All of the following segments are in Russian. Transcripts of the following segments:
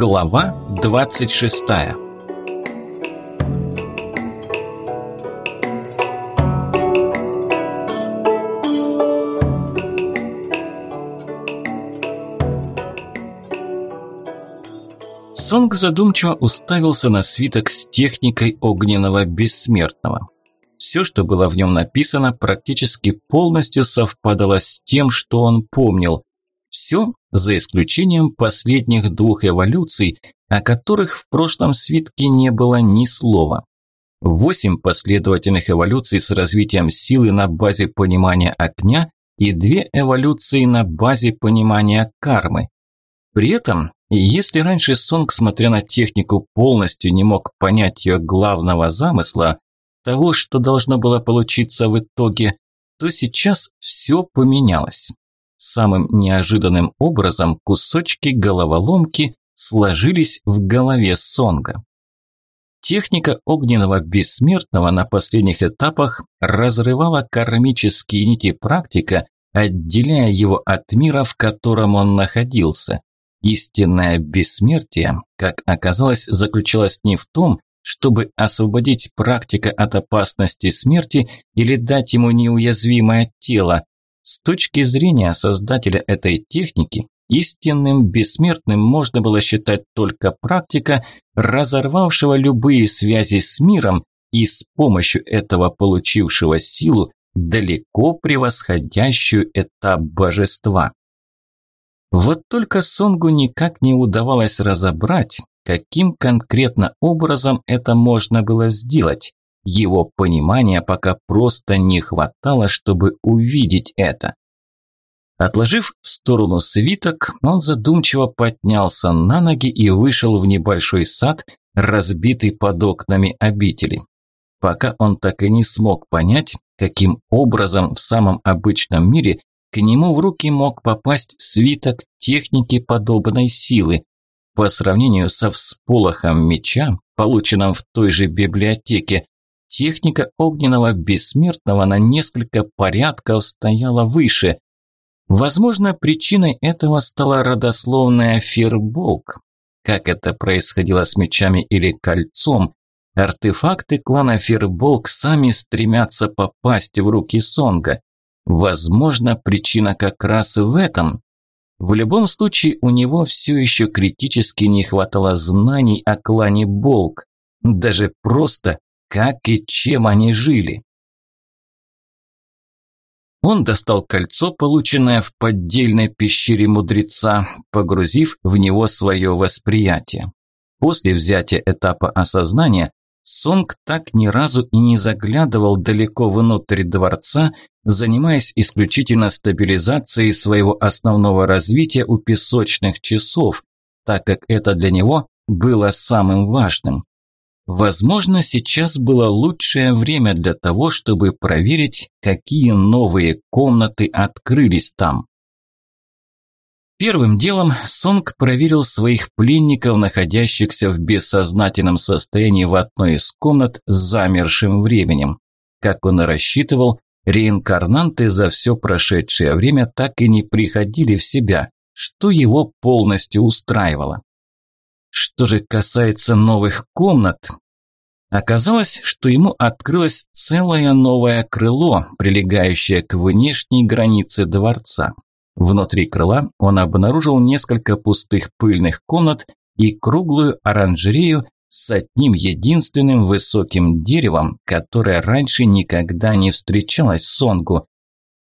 Глава 26 Сонг задумчиво уставился на свиток с техникой огненного бессмертного. Все, что было в нем написано, практически полностью совпадало с тем, что он помнил. Все, за исключением последних двух эволюций, о которых в прошлом свитке не было ни слова. Восемь последовательных эволюций с развитием силы на базе понимания огня и две эволюции на базе понимания кармы. При этом, если раньше Сонг, смотря на технику, полностью не мог понять ее главного замысла, того, что должно было получиться в итоге, то сейчас все поменялось. Самым неожиданным образом кусочки головоломки сложились в голове Сонга. Техника огненного бессмертного на последних этапах разрывала кармические нити практика, отделяя его от мира, в котором он находился. Истинное бессмертие, как оказалось, заключалось не в том, чтобы освободить практика от опасности смерти или дать ему неуязвимое тело. С точки зрения создателя этой техники, истинным бессмертным можно было считать только практика, разорвавшего любые связи с миром и с помощью этого получившего силу, далеко превосходящую этап божества. Вот только Сонгу никак не удавалось разобрать, каким конкретно образом это можно было сделать. Его понимания пока просто не хватало, чтобы увидеть это. Отложив в сторону свиток, он задумчиво поднялся на ноги и вышел в небольшой сад, разбитый под окнами обители. Пока он так и не смог понять, каким образом в самом обычном мире к нему в руки мог попасть свиток техники подобной силы. По сравнению со всполохом меча, полученным в той же библиотеке, техника огненного бессмертного на несколько порядков стояла выше. Возможно, причиной этого стала родословная Фирболк. Как это происходило с мечами или кольцом, артефакты клана Фирболк сами стремятся попасть в руки Сонга. Возможно, причина как раз в этом. В любом случае, у него все еще критически не хватало знаний о клане Болк. Даже просто, как и чем они жили. Он достал кольцо, полученное в поддельной пещере мудреца, погрузив в него свое восприятие. После взятия этапа осознания Сонг так ни разу и не заглядывал далеко внутрь дворца, занимаясь исключительно стабилизацией своего основного развития у песочных часов, так как это для него было самым важным. Возможно, сейчас было лучшее время для того, чтобы проверить, какие новые комнаты открылись там. Первым делом Сонг проверил своих пленников, находящихся в бессознательном состоянии в одной из комнат с замершим временем. Как он и рассчитывал, реинкарнанты за все прошедшее время так и не приходили в себя, что его полностью устраивало. Что же касается новых комнат, Оказалось, что ему открылось целое новое крыло, прилегающее к внешней границе дворца. Внутри крыла он обнаружил несколько пустых пыльных комнат и круглую оранжерею с одним единственным высоким деревом, которое раньше никогда не встречалось Сонгу.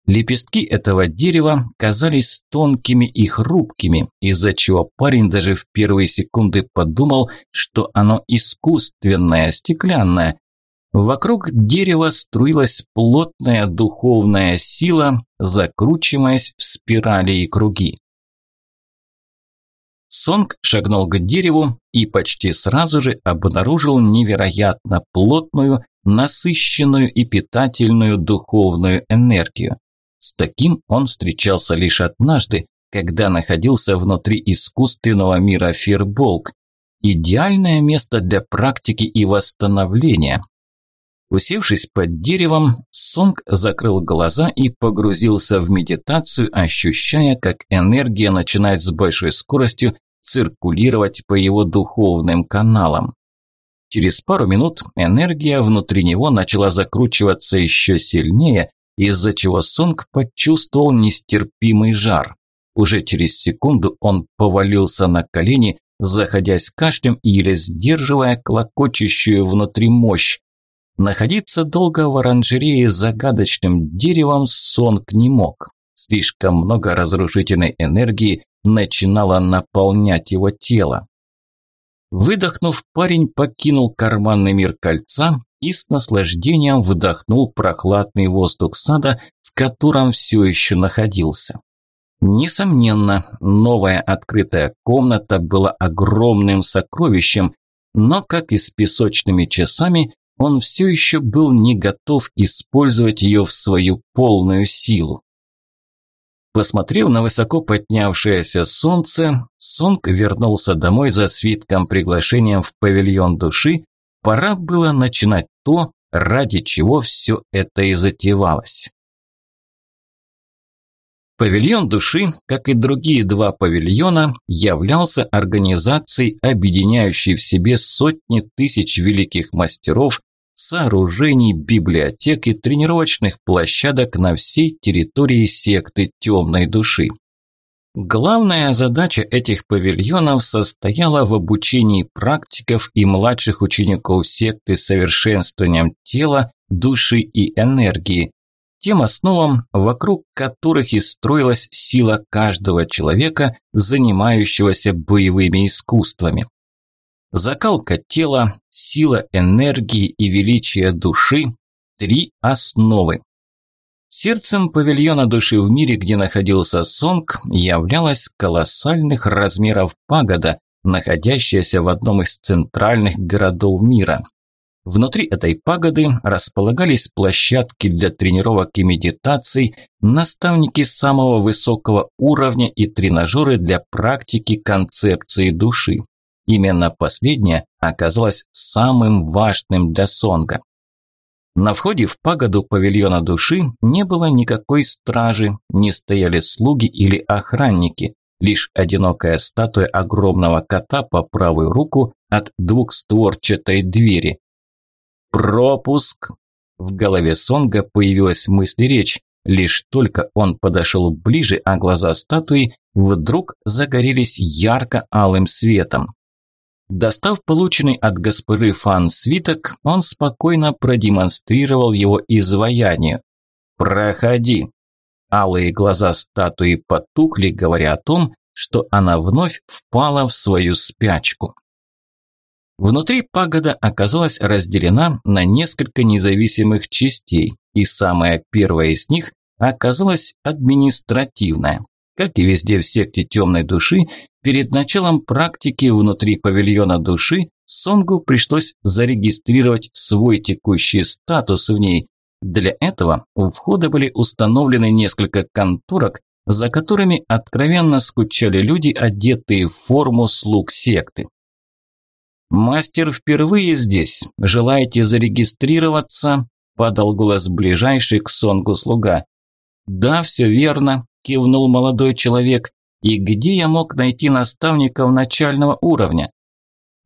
Лепестки этого дерева казались тонкими и хрупкими, из-за чего парень даже в первые секунды подумал, что оно искусственное, стеклянное, Вокруг дерева струилась плотная духовная сила, закручиваясь в спирали и круги. Сонг шагнул к дереву и почти сразу же обнаружил невероятно плотную, насыщенную и питательную духовную энергию. С таким он встречался лишь однажды, когда находился внутри искусственного мира Фирболк. Идеальное место для практики и восстановления, Усевшись под деревом, Сонг закрыл глаза и погрузился в медитацию, ощущая, как энергия начинает с большой скоростью циркулировать по его духовным каналам. Через пару минут энергия внутри него начала закручиваться еще сильнее, из-за чего Сонг почувствовал нестерпимый жар. Уже через секунду он повалился на колени, заходясь кашлем и еле сдерживая клокочущую внутри мощь. Находиться долго в оранжерее с загадочным деревом Сонг не мог. Слишком много разрушительной энергии начинало наполнять его тело. Выдохнув, парень покинул карманный мир кольца и с наслаждением вдохнул прохладный воздух сада, в котором все еще находился. Несомненно, новая открытая комната была огромным сокровищем, но, как и с песочными часами, он все еще был не готов использовать ее в свою полную силу. Посмотрев на высоко поднявшееся солнце, Сонг вернулся домой за свитком приглашением в павильон души. Пора было начинать то, ради чего все это и затевалось. Павильон души, как и другие два павильона, являлся организацией, объединяющей в себе сотни тысяч великих мастеров, сооружений, библиотек и тренировочных площадок на всей территории секты темной души. Главная задача этих павильонов состояла в обучении практиков и младших учеников секты совершенствованием тела, души и энергии, тем основам, вокруг которых и строилась сила каждого человека, занимающегося боевыми искусствами. Закалка тела, сила энергии и величие души – три основы. Сердцем павильона души в мире, где находился Сонг, являлась колоссальных размеров пагода, находящаяся в одном из центральных городов мира. Внутри этой пагоды располагались площадки для тренировок и медитаций, наставники самого высокого уровня и тренажеры для практики концепции души. Именно последняя оказалась самым важным для Сонга. На входе в пагоду павильона души не было никакой стражи, не стояли слуги или охранники, лишь одинокая статуя огромного кота по правую руку от двухстворчатой двери. «Пропуск!» В голове Сонга появилась мысль-речь. Лишь только он подошел ближе, а глаза статуи вдруг загорелись ярко-алым светом. Достав полученный от госпожи Фан свиток, он спокойно продемонстрировал его изваянию. «Проходи». Алые глаза статуи потухли, говоря о том, что она вновь впала в свою спячку. Внутри пагода оказалась разделена на несколько независимых частей, и самая первая из них оказалась административная. Как и везде в секте темной души, перед началом практики внутри павильона души Сонгу пришлось зарегистрировать свой текущий статус в ней. Для этого у входа были установлены несколько конторок, за которыми откровенно скучали люди, одетые в форму слуг секты. «Мастер впервые здесь. Желаете зарегистрироваться?» – подал голос ближайший к Сонгу слуга. «Да, все верно кивнул молодой человек. И где я мог найти наставников начального уровня?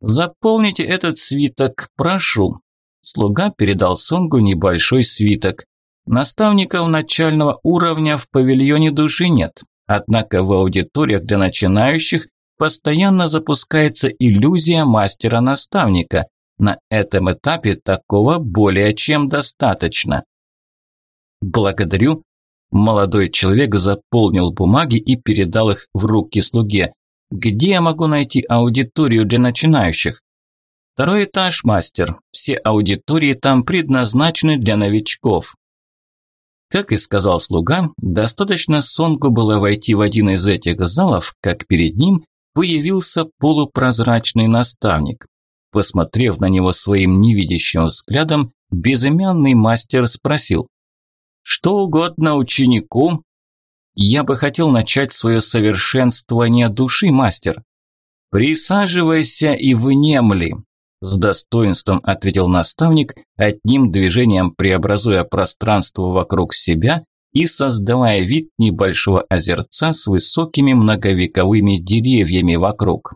Заполните этот свиток, прошу. Слуга передал Сонгу небольшой свиток. Наставников начального уровня в павильоне души нет. Однако в аудиториях для начинающих постоянно запускается иллюзия мастера-наставника. На этом этапе такого более чем достаточно. Благодарю, Молодой человек заполнил бумаги и передал их в руки слуге. «Где я могу найти аудиторию для начинающих?» «Второй этаж, мастер. Все аудитории там предназначены для новичков». Как и сказал слуга, достаточно Сонгу было войти в один из этих залов, как перед ним появился полупрозрачный наставник. Посмотрев на него своим невидящим взглядом, безымянный мастер спросил что угодно ученику. Я бы хотел начать свое совершенствование души, мастер. Присаживайся и внемли. С достоинством ответил наставник, одним движением преобразуя пространство вокруг себя и создавая вид небольшого озерца с высокими многовековыми деревьями вокруг.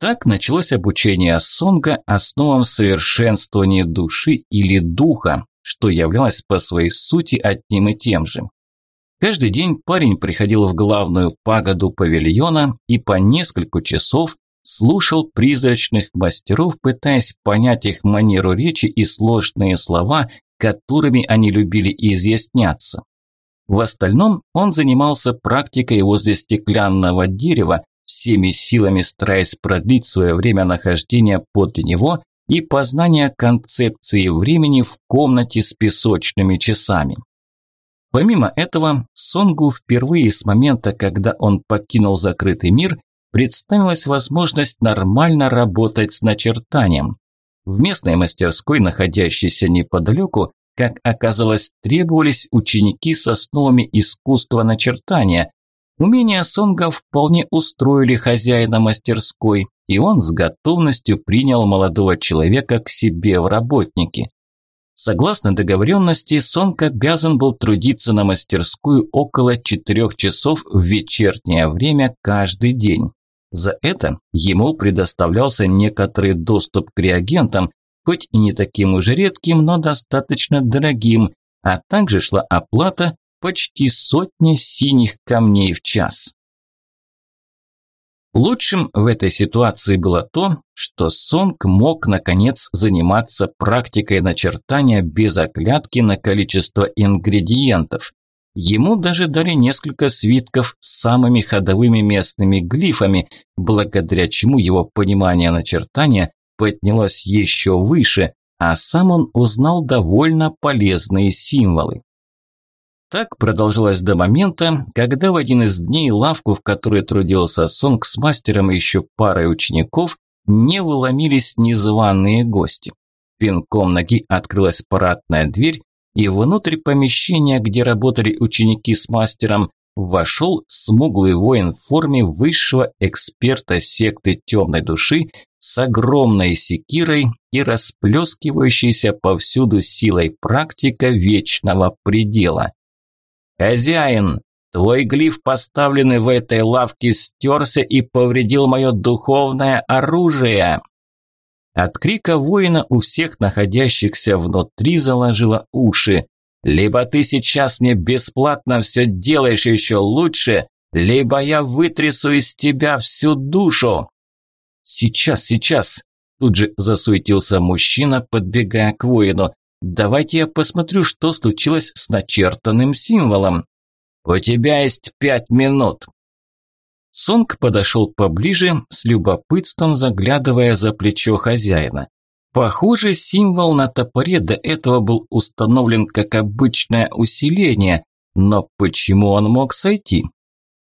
Так началось обучение Сонга основам совершенствования души или духа, что являлось по своей сути одним и тем же. Каждый день парень приходил в главную пагоду павильона и по несколько часов слушал призрачных мастеров, пытаясь понять их манеру речи и сложные слова, которыми они любили изъясняться. В остальном он занимался практикой возле стеклянного дерева, всеми силами стараясь продлить свое время нахождения подле него и познания концепции времени в комнате с песочными часами. Помимо этого, Сонгу впервые с момента, когда он покинул закрытый мир, представилась возможность нормально работать с начертанием. В местной мастерской, находящейся неподалеку, как оказалось, требовались ученики с основами искусства начертания. Умения Сонга вполне устроили хозяина мастерской, и он с готовностью принял молодого человека к себе в работники. Согласно договоренности, Сонг обязан был трудиться на мастерскую около четырех часов в вечернее время каждый день. За это ему предоставлялся некоторый доступ к реагентам, хоть и не таким уж редким, но достаточно дорогим, а также шла оплата почти сотни синих камней в час. Лучшим в этой ситуации было то, что Сонг мог наконец заниматься практикой начертания без оглядки на количество ингредиентов. Ему даже дали несколько свитков с самыми ходовыми местными глифами, благодаря чему его понимание начертания поднялось еще выше, а сам он узнал довольно полезные символы. Так продолжалось до момента, когда в один из дней лавку, в которой трудился Сонг с мастером и еще парой учеников, не выломились незваные гости. Пинком ноги открылась парадная дверь, и внутрь помещения, где работали ученики с мастером, вошел смуглый воин в форме высшего эксперта секты темной души с огромной секирой и расплескивающейся повсюду силой практика вечного предела. «Хозяин, твой глиф, поставленный в этой лавке, стерся и повредил мое духовное оружие!» От крика воина у всех находящихся внутри заложило уши. «Либо ты сейчас мне бесплатно все делаешь еще лучше, либо я вытрясу из тебя всю душу!» «Сейчас, сейчас!» Тут же засуетился мужчина, подбегая к воину. «Давайте я посмотрю, что случилось с начертанным символом». «У тебя есть пять минут», Сонг подошел поближе, с любопытством заглядывая за плечо хозяина. Похоже, символ на топоре до этого был установлен как обычное усиление, но почему он мог сойти?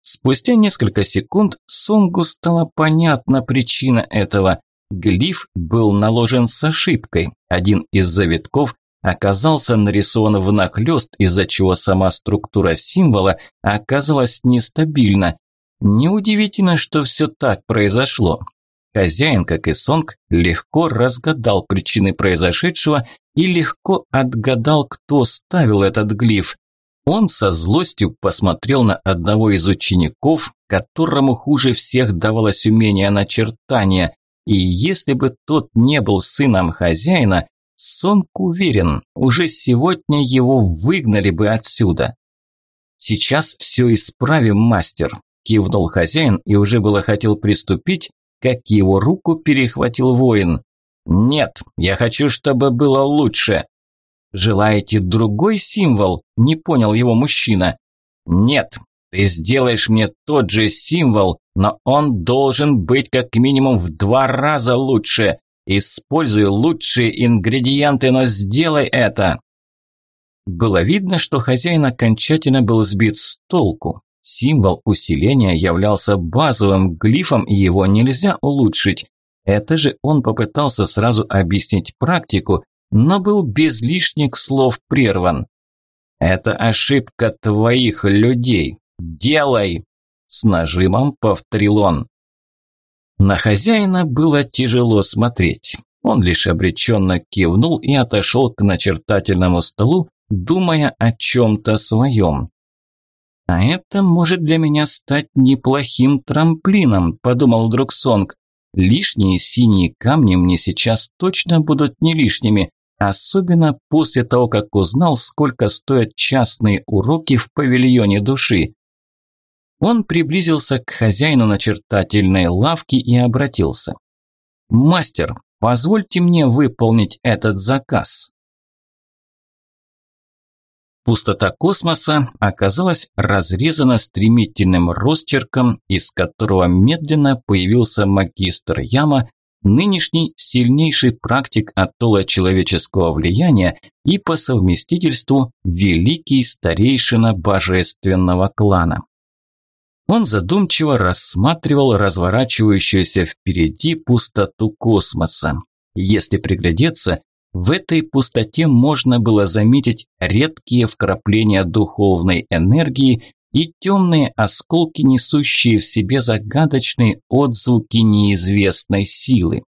Спустя несколько секунд Сонгу стала понятна причина этого. Глиф был наложен с ошибкой. Один из завитков оказался нарисован внахлёст, из-за чего сама структура символа оказалась нестабильна. Неудивительно, что все так произошло. Хозяин, как и Сонг, легко разгадал причины произошедшего и легко отгадал, кто ставил этот глиф. Он со злостью посмотрел на одного из учеников, которому хуже всех давалось умение начертания, и если бы тот не был сыном хозяина, Сонг уверен, уже сегодня его выгнали бы отсюда. Сейчас все исправим, мастер. Кивнул хозяин и уже было хотел приступить, как его руку перехватил воин. «Нет, я хочу, чтобы было лучше». «Желаете другой символ?» – не понял его мужчина. «Нет, ты сделаешь мне тот же символ, но он должен быть как минимум в два раза лучше. Используй лучшие ингредиенты, но сделай это!» Было видно, что хозяин окончательно был сбит с толку. Символ усиления являлся базовым глифом, и его нельзя улучшить. Это же он попытался сразу объяснить практику, но был без лишних слов прерван. «Это ошибка твоих людей. Делай!» С нажимом повторил он. На хозяина было тяжело смотреть. Он лишь обреченно кивнул и отошел к начертательному столу, думая о чем-то своем. «А это может для меня стать неплохим трамплином», – подумал вдруг Сонг. «Лишние синие камни мне сейчас точно будут не лишними, особенно после того, как узнал, сколько стоят частные уроки в павильоне души». Он приблизился к хозяину начертательной лавки и обратился. «Мастер, позвольте мне выполнить этот заказ». Пустота космоса оказалась разрезана стремительным росчерком, из которого медленно появился магистр Яма, нынешний сильнейший практик атолла человеческого влияния и по совместительству великий старейшина божественного клана. Он задумчиво рассматривал разворачивающуюся впереди пустоту космоса. Если приглядеться, в этой пустоте можно было заметить редкие вкрапления духовной энергии и темные осколки, несущие в себе загадочные отзвуки неизвестной силы.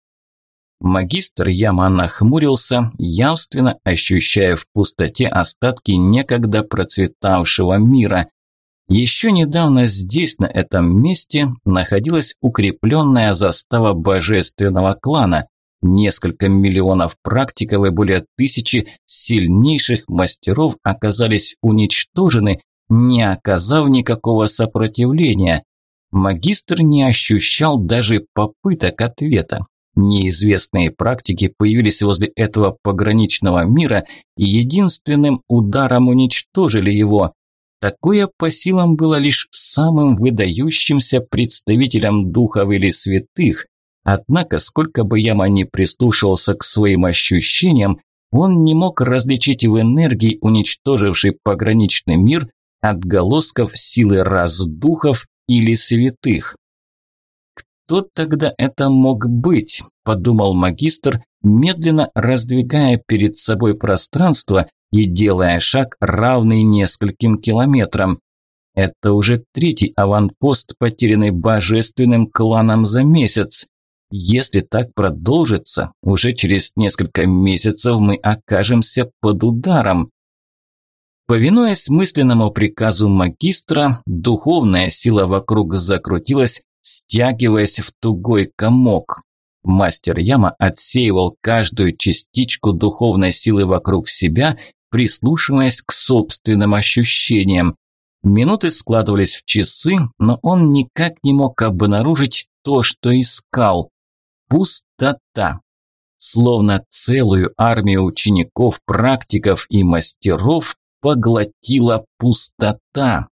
Магистр Яма нахмурился, явственно ощущая в пустоте остатки некогда процветавшего мира. Еще недавно здесь, на этом месте, находилась укрепленная застава божественного клана, Несколько миллионов практиков и более тысячи сильнейших мастеров оказались уничтожены, не оказав никакого сопротивления. Магистр не ощущал даже попыток ответа. Неизвестные практики появились возле этого пограничного мира и единственным ударом уничтожили его. Такое по силам было лишь самым выдающимся представителям духов или святых, Однако, сколько бы Яма ни прислушивался к своим ощущениям, он не мог различить в энергии, уничтожившей пограничный мир, отголосков силы раздухов или святых. «Кто тогда это мог быть?» – подумал магистр, медленно раздвигая перед собой пространство и делая шаг, равный нескольким километрам. Это уже третий аванпост, потерянный божественным кланом за месяц. Если так продолжится, уже через несколько месяцев мы окажемся под ударом. Повинуясь мысленному приказу магистра, духовная сила вокруг закрутилась, стягиваясь в тугой комок. Мастер Яма отсеивал каждую частичку духовной силы вокруг себя, прислушиваясь к собственным ощущениям. Минуты складывались в часы, но он никак не мог обнаружить то, что искал. Пустота. Словно целую армию учеников, практиков и мастеров поглотила пустота.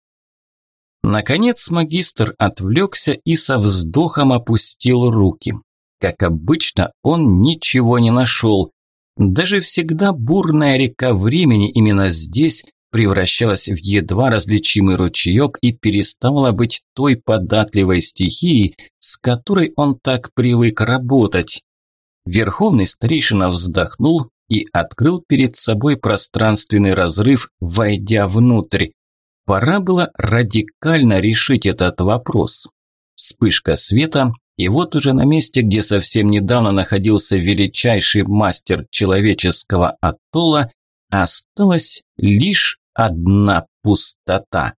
Наконец магистр отвлекся и со вздохом опустил руки. Как обычно, он ничего не нашел. Даже всегда бурная река времени именно здесь превращалась в едва различимый ручеек и переставала быть той податливой стихией, с которой он так привык работать. Верховный старейшина вздохнул и открыл перед собой пространственный разрыв, войдя внутрь. Пора было радикально решить этот вопрос. Вспышка света, и вот уже на месте, где совсем недавно находился величайший мастер человеческого атолла, осталась лишь одна пустота.